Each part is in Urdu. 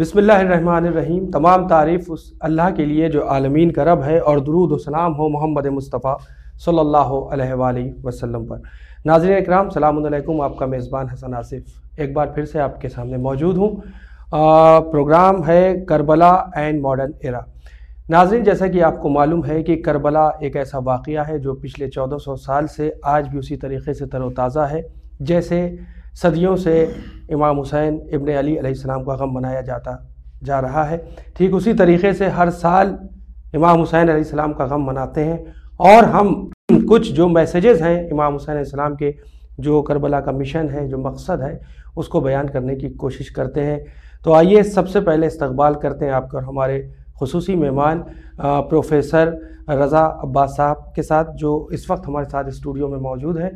بسم اللہ الرحمن الرحیم۔ تمام تعریف اس اللہ کے لیے جو عالمین کا رب ہے اور درود و سلام ہو محمد مصطفیٰ صلی اللہ علیہ وآلہ وسلم پر۔ ناظرین اکرام، سلام علیکم۔ آپ کا میزبان حسن آصف۔ ایک بار پھر سے آپ کے سامنے موجود ہوں۔ پروگرام ہے کربلا اینڈ ماڈرن ایرا۔ ناظرین، جیسا کہ آپ کو معلوم ہے کہ کربلا ایک ایسا واقعہ ہے جو پچھلے چودہ سو سال سے آج بھی اسی طریقے سے تر و تازہ ہے، جیسے صدیوں سے امام حسین ابن علی علیہ السلام کا غم منایا جاتا، جا رہا ہے۔ ٹھیک اسی طریقے سے ہر سال امام حسین علیہ السلام کا غم مناتے ہیں۔ اور ہم کچھ جو میسیجز ہیں امام حسین علیہ السلام کے، جو کربلا کا مشن ہے، جو مقصد ہے، اس کو بیان کرنے کی کوشش کرتے ہیں۔ تو آئیے سب سے پہلے استقبال کرتے ہیں آپ کا ہمارے خصوصی مہمان پروفیسر رضا عباس صاحب کے ساتھ جو اس وقت ہمارے ساتھ اسٹوڈیو میں موجود ہیں۔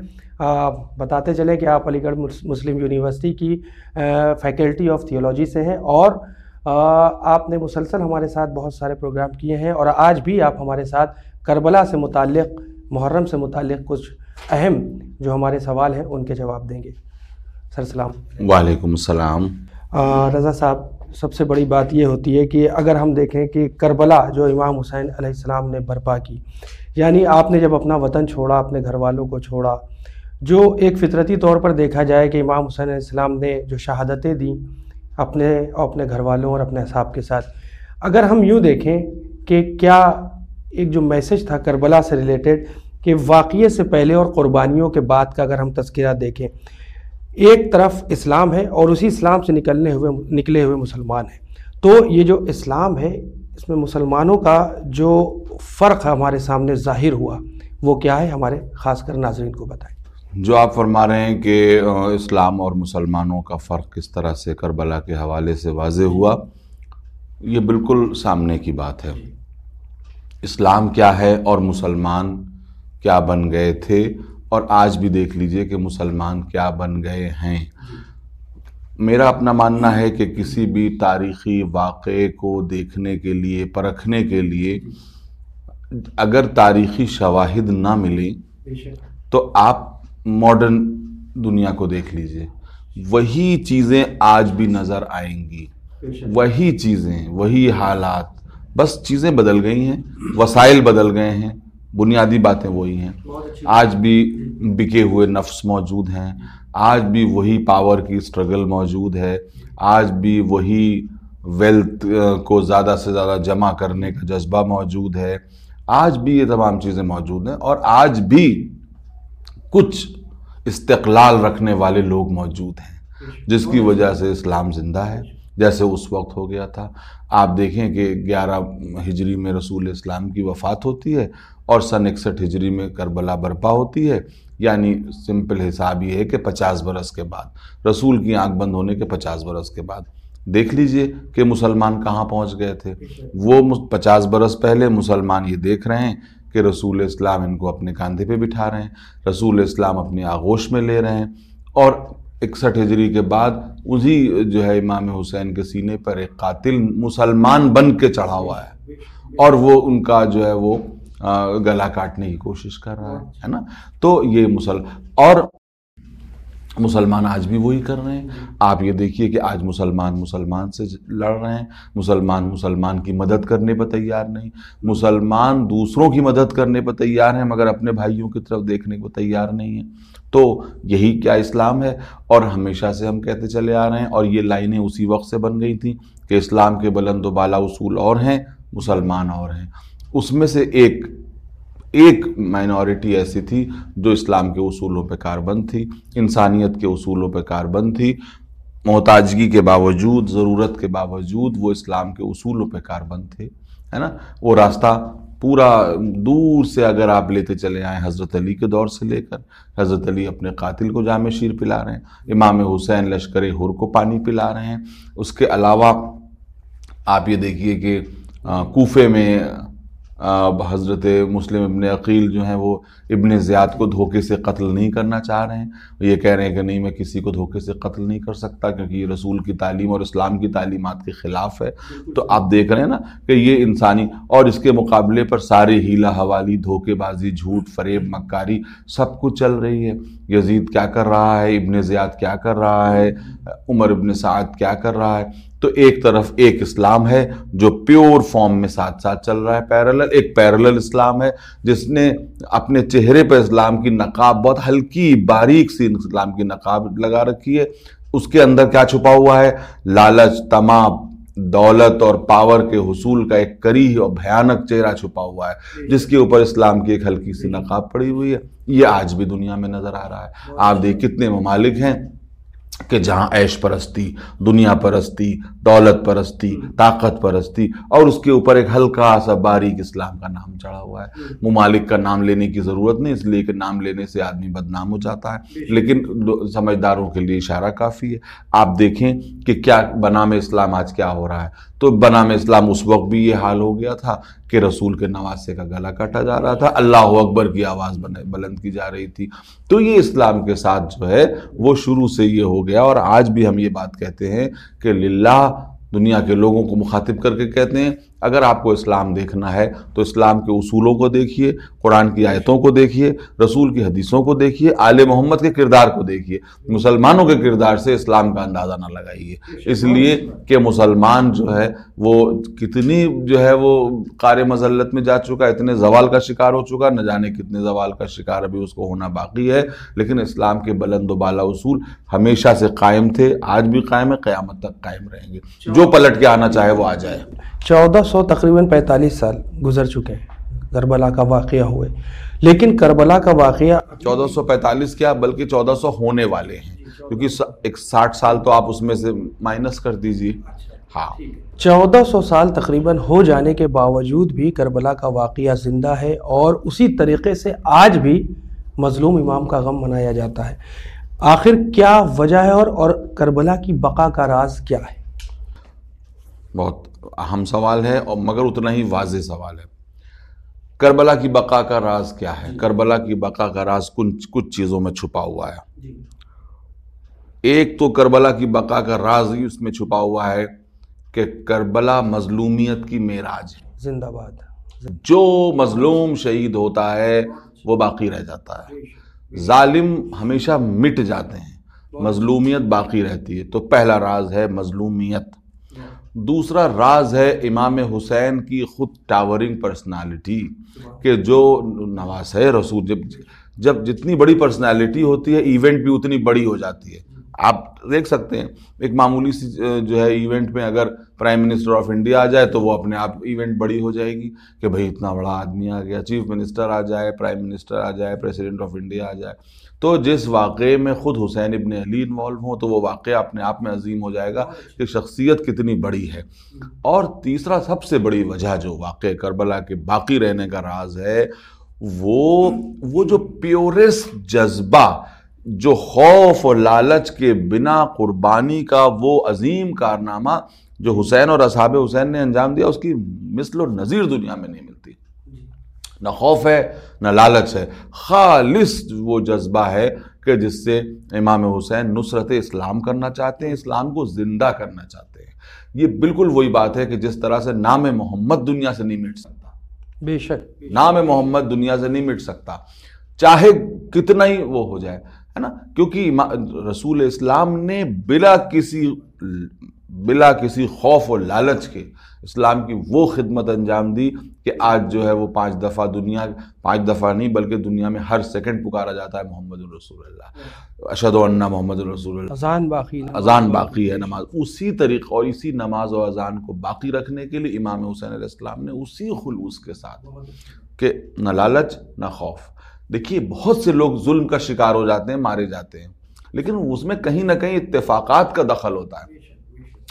بتاتے چلیں کہ آپ علی گڑھ مسلم یونیورسٹی کی فیکلٹی آف تھیولوجی سے ہیں اور آپ نے مسلسل ہمارے ساتھ بہت سارے پروگرام کیے ہیں اور آج بھی آپ ہمارے ساتھ کربلا سے متعلق محرم سے متعلق کچھ اہم جو ہمارے سوال ہیں ان کے جواب دیں گے۔ سر سلام۔ وعلیکم السلام۔ رضا صاحب سب سے بڑی بات یہ ہوتی ہے کہ اگر ہم دیکھیں کہ کربلا جو امام حسین علیہ السلام نے برپا کی یعنی آپ نے جب اپنا وطن چھوڑا، اپنے گھر والوں کو چھوڑا، جو ایک فطرتی طور پر دیکھا جائے کہ امام حسین علیہ السلام نے جو شہادتیں دیں اپنے اپنے گھر والوں اور اپنے اصحاب کے ساتھ، اگر ہم یوں دیکھیں کہ کیا ایک جو میسج تھا کربلا سے ریلیٹڈ کہ واقعے سے پہلے اور قربانیوں کے بعد کا اگر ہم تذکرہ دیکھیں ایک طرف اسلام ہے اور اسی اسلام سے نکلنے ہوئے نکلے ہوئے مسلمان ہیں۔ تو یہ جو اسلام ہے، اس میں مسلمانوں کا جو فرق ہمارے سامنے ظاہر ہوا، وہ کیا ہے؟ ہمارے خاص کر ناظرین کو بتائیں۔ جو آپ فرما رہے ہیں کہ اسلام اور مسلمانوں کا فرق کس طرح سے کربلا کے حوالے سے واضح ہوا، یہ بالکل سامنے کی بات ہے۔ اسلام کیا ہے اور مسلمان کیا بن گئے تھے؟ اور آج بھی دیکھ لیجیے کہ مسلمان کیا بن گئے ہیں۔ میرا اپنا ماننا ہے کہ کسی بھی تاریخی واقعے کو دیکھنے کے لیے، پرکھنے کے لیے اگر تاریخی شواہد نہ ملیں تو آپ ماڈرن دنیا کو دیکھ لیجیے۔ وہی چیزیں آج بھی نظر آئیں گی۔ وہی چیزیں، وہی حالات۔ بس چیزیں بدل گئی ہیں، وسائل بدل گئے ہیں۔ بنیادی باتیں وہی ہیں۔ آج بھی بکے ہوئے نفس موجود ہیں۔ آج بھی وہی پاور کی سٹرگل موجود ہے۔ آج بھی وہی ویلتھ کو زیادہ سے زیادہ جمع کرنے کا جذبہ موجود ہے۔ آج بھی یہ تمام چیزیں موجود ہیں اور آج بھی کچھ استقلال رکھنے والے لوگ موجود ہیں۔ جس کی وجہ سے اسلام زندہ ہے۔ جیسے اس وقت ہو گیا تھا۔ آپ دیکھیں کہ گیارہ ہجری میں رسول اسلام کی وفات ہوتی ہے۔ اور سن اکسٹھ ہجری میں کربلا برپا ہوتی ہے یعنی سمپل حساب یہ ہے کہ پچاس برس کے بعد، رسول کی آنکھ بند ہونے کے پچاس برس کے بعد۔ دیکھ لیجیے کہ مسلمان کہاں پہنچ گئے تھے۔ وہ پچاس برس پہلے مسلمان یہ دیکھ رہے ہیں کہ رسول اسلام ان کو اپنے کاندھے پہ بٹھا رہے ہیں، رسول اسلام اپنی آغوش میں لے رہے ہیں۔ اور اکسٹھ ہجری کے بعد اسی جو ہے امام حسین کے سینے پر ایک قاتل مسلمان بن کے چڑھا ہوا ہے۔ اور وہ ان کا جو ہے وہ گلا کاٹنے کی کوشش کر رہا ہے نا؟ تو یہ مسل اور مسلمان آج بھی وہی کر رہے ہیں۔ آپ یہ دیکھیے کہ آج مسلمان مسلمان سے لڑ رہے ہیں۔ مسلمان مسلمان کی مدد کرنے پر تیار نہیں۔ مسلمان دوسروں کی مدد کرنے پر تیار ہیں مگر اپنے بھائیوں کی طرف دیکھنے کو تیار نہیں ہیں۔ تو یہی کیا اسلام ہے؟ اور ہمیشہ سے ہم کہتے چلے آ رہے ہیں اور یہ لائنیں اسی وقت سے بن گئی تھیں کہ اسلام کے بلند و بالا اصول اور ہیں مسلمان اور ہیں۔ اس میں سے ایک ایک مائنورٹی ایسی تھی جو اسلام کے اصولوں پہ کاربند تھی، انسانیت کے اصولوں پہ کاربند تھی، محتاجگی کے باوجود، ضرورت کے باوجود وہ اسلام کے اصولوں پہ کاربند تھے، ہے نا؟ وہ راستہ پورا دور سے اگر آپ لیتے چلے آئیں حضرت علی کے دور سے لے کر، حضرت علی اپنے قاتل کو جامع شیر پلا رہے ہیں، امام حسین لشکر ہر کو پانی پلا رہے ہیں۔ اس کے علاوہ آپ یہ دیکھیے کہ کوفے میں حضرت مسلم ابن عقیل جو ہیں وہ ابن زیاد کو دھوکے سے قتل نہیں کرنا چاہ رہے ہیں۔ یہ کہہ رہے ہیں کہ نہیں، میں کسی کو دھوکے سے قتل نہیں کر سکتا کیونکہ یہ رسول کی تعلیم اور اسلام کی تعلیمات کے خلاف ہے۔ تو آپ دیکھ رہے ہیں نا کہ یہ انسانی، اور اس کے مقابلے پر سارے ہیلا حوالی، دھوکے بازی، جھوٹ، فریب، مکاری، سب کچھ چل رہی ہے۔ یزید کیا کر رہا ہے؟ ابن زیاد کیا کر رہا ہے؟ عمر ابن سعد کیا کر رہا ہے؟ تو ایک طرف ایک اسلام ہے جو پیور فارم میں ساتھ ساتھ چل رہا ہے پیرلل ایک پیرلل اسلام ہے، جس نے اپنے چہرے پہ اسلام کی نقاب، بہت ہلکی، باریک سی اسلام کی نقاب لگا رکھی ہے۔ اس کے اندر کیا چھپا ہوا ہے؟ لالچ، تمام۔ دولت اور پاور کے حصول کا ایک کری اور بھیانک چہرہ چھپا ہوا ہے جس کے اوپر اسلام کی ایک ہلکی سی نقاب پڑی ہوئی ہے۔ یہ آج بھی دنیا میں نظر آ رہا ہے۔ آپ دیکھ کتنے ممالک ہیں۔ کہ جہاں عیش پرستی، دنیا پرستی، دولت پرستی، طاقت پرستی اور اس کے اوپر ایک ہلکا سا باریک اسلام کا نام چڑھا ہوا ہے۔ ممالک کا نام لینے کی ضرورت نہیں، اس لیے کہ نام لینے سے آدمی بدنام ہو جاتا ہے۔ لیکن سمجھداروں کے لیے اشارہ کافی ہے۔ آپ دیکھیں کہ کیا بنام اسلام آج کیا ہو رہا ہے۔ تو بنام اسلام اس وقت بھی یہ حال ہو گیا تھا کہ رسول کے نواسے کا گلا کاٹا جا رہا تھا، اللہ اکبر کی آواز بلند کی جا رہی تھی۔ تو یہ اسلام کے ساتھ جو ہے، وہ شروع سے یہ ہو گیا اور آج بھی ہم یہ بات کہتے ہیں کہ للہ دنیا کے لوگوں کو مخاطب کر کے کہتے ہیں اگر آپ کو اسلام دیکھنا ہے تو اسلام کے اصولوں کو دیکھیے، قرآن کی آیتوں کو دیکھیے، رسول کی حدیثوں کو دیکھیے، آل محمد کے کردار کو دیکھیے۔ مسلمانوں کے کردار سے اسلام کا اندازہ نہ لگائیے۔ اس لیے کہ مسلمان جو ہے، وہ کتنی جو ہے، وہ قار مذلت میں جا چکا، اتنے زوال کا شکار ہو چکا، نہ جانے کتنے زوال کا شکار ابھی اس کو ہونا باقی ہے۔ لیکن اسلام کے بلند و بالا اصول ہمیشہ سے قائم تھے، آج بھی قائم ہے قیامت تک قائم رہیں گے۔ جو پلٹ کے آنا چاہے، وہ آ جائے۔ چودہ سو تقریباً پینتالیس سال گزر چکے ہیں۔ کربلا کا واقعہ ہوئے۔ لیکن کربلا کا واقعہ چودہ سو پینتالیس کیا بلکہ چودہ سو ہونے والے ہیں۔ کیونکہ ایک ساٹھ سال تو آپ اس میں سے مائنس کر دیجیے۔ ہاں۔ چودہ سو سال تقریباً ہو جانے کے باوجود بھی کربلا کا واقعہ زندہ ہے اور اسی طریقے سے آج بھی مظلوم امام کا غم منایا جاتا ہے۔ آخر کیا وجہ ہے اور اور کربلا کی بقا کا راز کیا ہے؟ بہت اہم سوال ہے اور مگر اتنا ہی واضح سوال ہے۔ کربلا کی بقا کا راز کیا ہے؟ جی۔ کربلا کی بقا کا راز کچھ کچھ چیزوں میں چھپا ہوا ہے۔ جی۔ ایک تو کربلا کی بقا کا راز ہی اس میں چھپا ہوا ہے کہ کربلا مظلومیت کی میراج ہے۔ زندہ باد۔ جو مظلوم شہید ہوتا ہے وہ باقی رہ جاتا ہے۔ ظالم ہمیشہ مٹ جاتے ہیں۔ مظلومیت باقی رہتی ہے۔ تو پہلا راز ہے مظلومیت۔ دوسرا راز ہے امام حسین کی خود ٹاورنگ پرسنالٹی کہ جو نواز ہے رسول، جب جب جتنی بڑی پرسنالٹی ہوتی ہے ایونٹ بھی اتنی بڑی ہو جاتی ہے۔ آپ دیکھ سکتے ہیں، ایک معمولی سی جو ہے ایونٹ میں اگر پرائم منسٹر آف انڈیا آ جائے تو وہ اپنے آپ ایونٹ بڑی ہو جائے گی کہ بھئی اتنا بڑا آدمی آ گیا چیف منسٹر آ جائے پرائم منسٹر آ جائے پریسیڈنٹ آف انڈیا آ جائے۔ تو جس واقعے میں خود حسین ابن علی انوالو ہوں تو وہ واقعہ اپنے آپ میں عظیم ہو جائے گا کہ شخصیت کتنی بڑی ہے۔ اور تیسرا سب سے بڑی وجہ جو واقع کربلا کے باقی رہنے کا راز ہے وہ وہ جو پیورس جذبہ جو خوف اور لالچ کے بنا قربانی کا وہ عظیم کارنامہ جو حسین اور اصحاب حسین نے انجام دیا اس کی مثل و نظیر دنیا میں نہیں ملتی۔ نہ خوف ہے نہ لالچ ہے۔ خالص وہ جذبہ ہے کہ جس سے امام حسین نصرت اسلام کرنا چاہتے ہیں اسلام کو زندہ کرنا چاہتے ہیں۔ یہ بالکل وہی بات ہے کہ جس طرح سے نام محمد دنیا سے نہیں مٹ سکتا۔ بے شک۔ نام محمد دنیا سے نہیں مٹ سکتا۔ چاہے کتنا ہی وہ ہو جائے ہے نا؟ کیونکہ رسول اسلام نے بلا کسی بلا کسی خوف و لالچ کے اسلام کی وہ خدمت انجام دی کہ آج جو ہے وہ پانچ دفعہ دنیا پانچ دفعہ نہیں بلکہ دنیا میں ہر سیکنڈ پکارا جاتا ہے محمد الرسول اللہ۔ اشد اللہ محمد الرسول اللہ۔ اذان باقی اذان باقی ہے نماز۔ اسی طریقہ اور اسی نماز و اذان کو باقی رکھنے کے لیے امام حسین علیہ السلام نے اسی خلوص کے ساتھ کہ نہ لالچ نہ خوف۔ دیکھیے بہت سے لوگ ظلم کا شکار ہو جاتے ہیں مارے جاتے ہیں۔ لیکن اس میں کہیں نہ کہیں اتفاقات کا دخل ہوتا ہے۔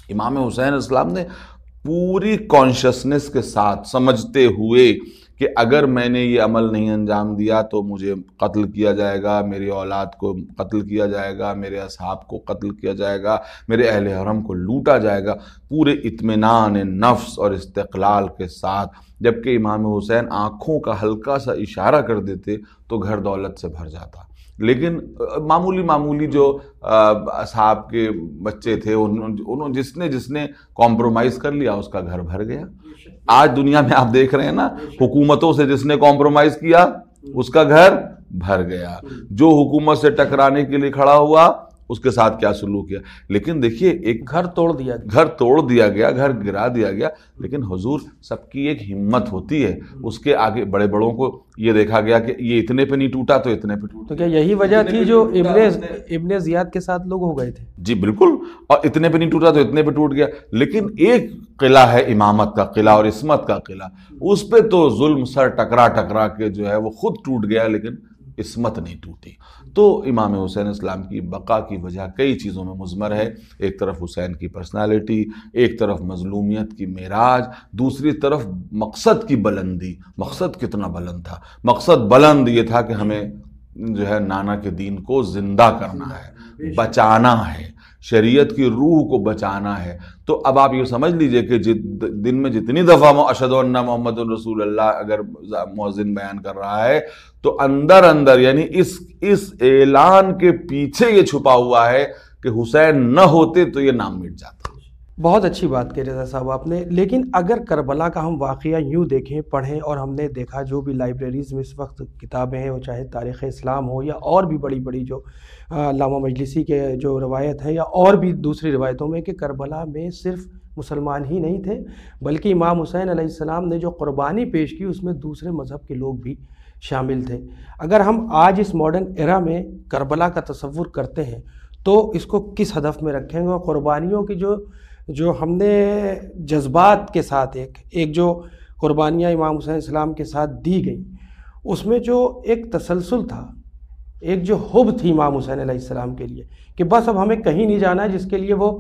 امام حسین اسلام نے پوری کانشسنس کے ساتھ سمجھتے ہوئے کہ اگر میں نے یہ عمل نہیں انجام دیا تو مجھے قتل کیا جائے گا، میری اولاد کو قتل کیا جائے گا، میرے اصحاب کو قتل کیا جائے گا، میرے اہل حرم کو لوٹا جائے گا۔ پورے اطمینان نفس اور استقلال کے ساتھ، جبکہ امام حسین آنکھوں کا ہلکا سا اشارہ کر دیتے تو گھر دولت سے بھر جاتا۔ لیکن معمولی معمولی جو اصحاب کے بچے تھے، انہوں جس نے جس نے کمپرومائز کر لیا، اس کا گھر بھر گیا۔ آج دنیا میں آپ دیکھ رہے ہیں نا، حکومتوں سے جس نے کمپرومائز کیا، اس کا گھر بھر گیا۔ جو حکومت سے ٹکرانے کے لیے کھڑا ہوا اس کے ساتھ کیا سلوک کیا۔ لیکن دیکھیے ایک گھر توڑ دیا گھر توڑ دیا گیا گھر گرا دیا گیا لیکن حضور سب کی ایک ہمت ہوتی ہے۔ اس کے آگے بڑے بڑوں کو یہ دیکھا گیا کہ یہ اتنے پہ نہیں ٹوٹا تو اتنے پہ ٹوٹا۔ تو کیا یہی وجہ تھی جو ابن ابن زیاد کے ساتھ لوگ ہو گئے تھے؟ جی بالکل۔ اور اتنے پہ نہیں ٹوٹا تو اتنے پہ ٹوٹ گیا۔ لیکن ایک قلعہ ہے امامت کا قلعہ اور عصمت کا قلعہ۔ اس پہ تو ظلم سر ٹکرا ٹکرا کے جو ہے وہ خود ٹوٹ گیا لیکن عصمت نہیں ٹوٹی۔ تو امام حسین اسلام کی بقا کی وجہ کئی چیزوں میں مضمر ہے۔ ایک طرف حسین کی پرسنالٹی ایک طرف مظلومیت کی معراج دوسری طرف مقصد کی بلندی۔ مقصد کتنا بلند تھا؟ مقصد بلند یہ تھا کہ ہمیں جو ہے نانا کے دین کو زندہ کرنا ہے بچانا ہے۔ شریعت کی روح کو بچانا ہے۔ تو اب آپ یہ سمجھ لیجیے کہ دن میں جتنی دفعہ اشد النا محمد الرسول اللہ اگر مؤذن بیان کر رہا ہے، تو اندر اندر یعنی اس اس اعلان کے پیچھے یہ چھپا ہوا ہے کہ حسین نہ ہوتے تو یہ نام مٹ جاتا۔ بہت اچھی بات کہہ رضا صاحب آپ نے۔ لیکن اگر کربلا کا ہم واقعہ یوں دیکھیں، پڑھیں اور ہم نے دیکھا جو بھی لائبریریز میں اس وقت کتابیں ہیں، وہ چاہے تاریخ اسلام ہو یا اور بھی بڑی بڑی جو علامہ مجلسی کے جو روایت ہے یا اور بھی دوسری روایتوں میں کہ کربلا میں صرف مسلمان ہی نہیں تھے، بلکہ امام حسین علیہ السلام نے جو قربانی پیش کی، اس میں دوسرے مذہب کے لوگ بھی شامل تھے۔ اگر ہم آج اس ماڈرن ایرا میں کربلا کا تصور کرتے ہیں، تو اس کو کس ہدف میں رکھیں گے؟ اور قربانیوں کی جو جو ہم نے جذبات کے ساتھ ایک ایک جو قربانیاں امام حسین السلام کے ساتھ دی گئیں، اس میں جو ایک تسلسل تھا، ایک جو حب تھی امام حسین علیہ السلام کے لیے، کہ بس اب ہمیں کہیں نہیں جانا ہے جس کے لیے وہ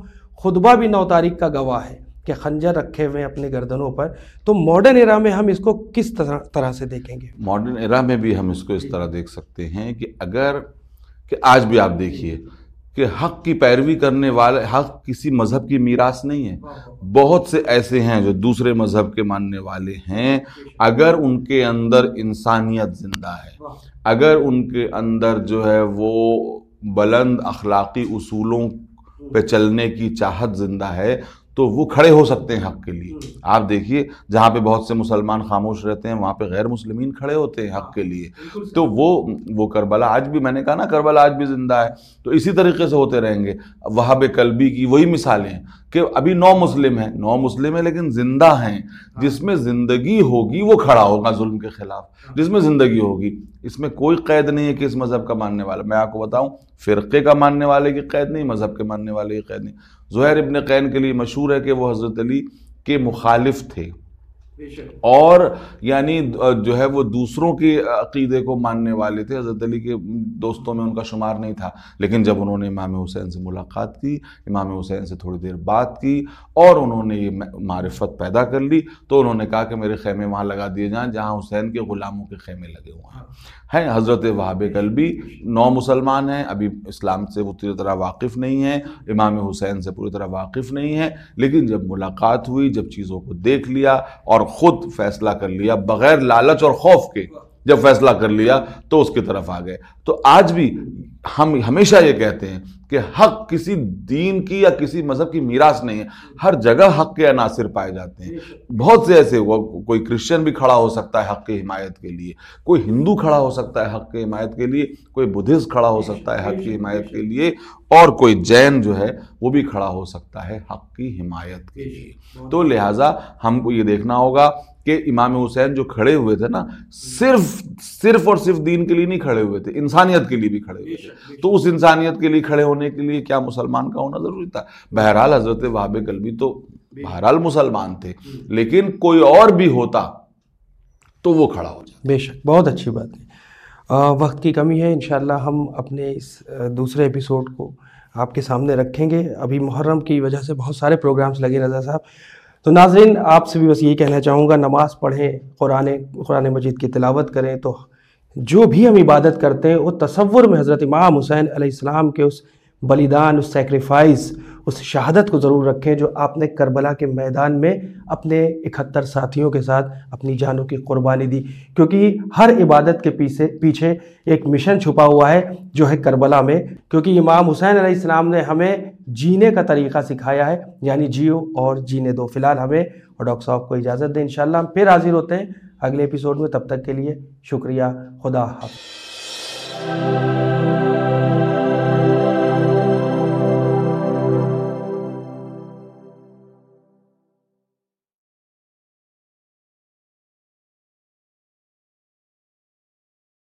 خطبہ بھی نو تاریخ کا گواہ ہے کہ خنجر رکھے ہوئے ہیں اپنے گردنوں پر۔ تو ماڈرن ایرا میں ہم اس کو کس طرح سے دیکھیں گے؟ ماڈرن ایرا میں بھی ہم اس کو اس طرح دیکھ سکتے ہیں کہ اگر، کہ آج بھی آپ دیکھیے کہ حق کی پیروی کرنے والے، حق کسی مذہب کی میراث نہیں ہے۔ بہت سے ایسے ہیں جو دوسرے مذہب کے ماننے والے ہیں۔ اگر ان کے اندر انسانیت زندہ ہے، اگر ان کے اندر جو ہے وہ بلند اخلاقی اصولوں پہ چلنے کی چاہت زندہ ہے تو وہ کھڑے ہو سکتے ہیں حق کے لیے۔ آپ دیکھیے جہاں پہ بہت سے مسلمان خاموش رہتے ہیں وہاں پہ غیر مسلمین کھڑے ہوتے ہیں حق کے لیے۔ تو وہ وہ کربلا آج بھی میں نے کہا نا کربلا آج بھی زندہ ہے۔ تو اسی طریقے سے ہوتے رہیں گے۔ وہاب کلبی کی وہی مثالیں ہیں۔ کہ ابھی نو مسلم ہیں، نو مسلم ہیں لیکن زندہ ہیں۔ جس میں زندگی ہوگی وہ کھڑا ہوگا ظلم کے خلاف۔ جس میں زندگی ہوگی، اس میں کوئی قید نہیں ہے کہ اس مذہب کا ماننے والا۔ میں آپ کو بتاؤں، فرقے کا ماننے والے کی قید نہیں، مذہب کے ماننے والے کی قید نہیں۔ زہیر ابن قین کے لیے مشہور ہے کہ وہ حضرت علی کے مخالف تھے۔ اور یعنی جو ہے وہ دوسروں کے عقیدے کو ماننے والے تھے۔ حضرت علی کے دوستوں میں ان کا شمار نہیں تھا۔ لیکن جب انہوں نے امام حسین سے ملاقات کی، امام حسین سے تھوڑی دیر بات کی اور انہوں نے یہ معرفت پیدا کر لی، تو انہوں نے کہا کہ میرے خیمے وہاں لگا دیے جائیں، جہاں حسین کے غلاموں کے خیمے لگے ہوئے ہیں۔ ہیں، حضرت وہاب قلبی نو مسلمان ہیں، ابھی اسلام سے وہ پوری طرح واقف نہیں ہیں، امام حسین سے پوری طرح واقف نہیں ہیں۔ لیکن جب ملاقات ہوئی، جب چیزوں کو دیکھ لیا اور خود فیصلہ کر لیا بغیر لالچ اور خوف کے۔ جب فیصلہ کر لیا تو اس کی طرف آ گئے۔ تو آج بھی ہم ہمیشہ یہ کہتے ہیں کہ حق کسی دین کی یا کسی مذہب کی میراث نہیں ہے۔ ہر جگہ حق کے عناصر پائے جاتے ہیں۔ بہت سے ایسے کوئی کرسچن بھی کھڑا ہو سکتا ہے حق کی حمایت کے لیے۔ کوئی ہندو کھڑا ہو سکتا ہے حق کی حمایت کے لیے۔ کوئی بدھسٹ کھڑا ہو سکتا ہے حق کی حمایت کے لیے۔ اور کوئی جین جو ہے وہ بھی کھڑا ہو سکتا ہے حق کی حمایت کے لیے۔ تو لہٰذا ہم کو یہ دیکھنا ہوگا کہ امام حسین جو کھڑے ہوئے تھے نا صرف صرف اور صرف دین کے لیے نہیں کھڑے ہوئے تھے انسانیت کے لیے بھی کھڑے ہوئے تھے۔ تو اس انسانیت کے لیے کھڑے ہونے کے لیے کیا مسلمان کا ہونا ضروری تھا؟ بہرحال حضرت وہاب قلبی تو بہرحال مسلمان تھے۔ لیکن کوئی اور بھی ہوتا تو وہ کھڑا ہو جاتا۔ بے شک بہت اچھی بات ہے۔ وقت کی کمی ہے انشاءاللہ ہم اپنے اس دوسرے ایپیسوڈ کو آپ کے سامنے رکھیں گے۔ ابھی محرم کی وجہ سے بہت سارے پروگرامز لگے رضا صاحب۔ تو ناظرین، آپ سے بھی بس یہی کہنا چاہوں گا، نماز پڑھیں، قرآن قرآن مجید کی تلاوت کریں، تو جو بھی ہم عبادت کرتے ہیں، وہ تصور میں حضرت امام حسین علیہ السلام کے اس بلیدان، اس سیکریفائز اس شہادت کو ضرور رکھیں جو آپ نے کربلا کے میدان میں اپنے اکہتر ساتھیوں کے ساتھ اپنی جانوں کی قربانی دی۔ کیونکہ ہر عبادت کے پیچھے پیچھے ایک مشن چھپا ہوا ہے جو ہے کربلا میں۔ کیونکہ امام حسین علیہ السلام نے ہمیں جینے کا طریقہ سکھایا ہے یعنی جیو اور جینے دو۔ فی الحال ہمیں اور ڈاکٹر صاحب کو اجازت دیں انشاءاللہ۔ ہم پھر حاضر ہوتے ہیں اگلے ایپیسوڈ میں۔ تب تک کے لیے شکریہ۔ خدا حافظ حافظ۔